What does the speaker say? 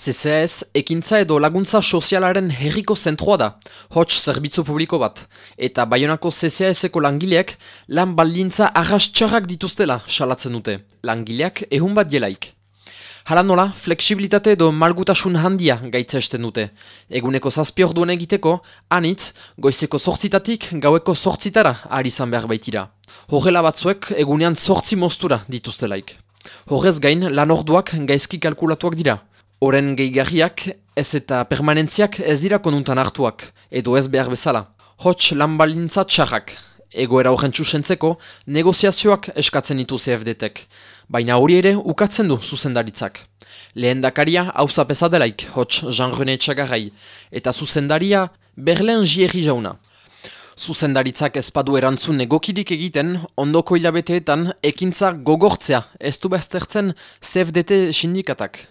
CCS ekintza edo laguntza sozialaren herriko zentroa da, hots zerbitzu publiko bat, eta Baionako CCS-eko langileak lan baldintza arrastxarrak dituztela salatzen dute, langileak ehun bat jelaik. Hala nola, fleksibilitate edo malgutasun handia gaitza esten dute. Eguneko zazpi duen egiteko, anitz, goizeko sortzitatik gaueko sortzitara ari izan behar baitira. Horrela batzuek egunean sortzi mostura dituztelaik. Horrez gain, lan orduak gaizki kalkulatuak dira. Oren gehigarriak ez eta permanentziak ez dira konuntan hartuak, edo ez behar bezala. Hots lan balintza txarrak. Egoera horren txusentzeko, negoziazioak eskatzen ditu CFD-tek. Baina hori ere ukatzen du zuzendaritzak. Lehen dakaria hauza pesadelaik, hots Jean-René Txagarrai, eta zuzendaria Berlen Jierri jauna. Zuzendaritzak ezpadu erantzun negokidik egiten, ondoko hilabeteetan ekintza gogortzea, ez du beztertzen CFDT sindikatak.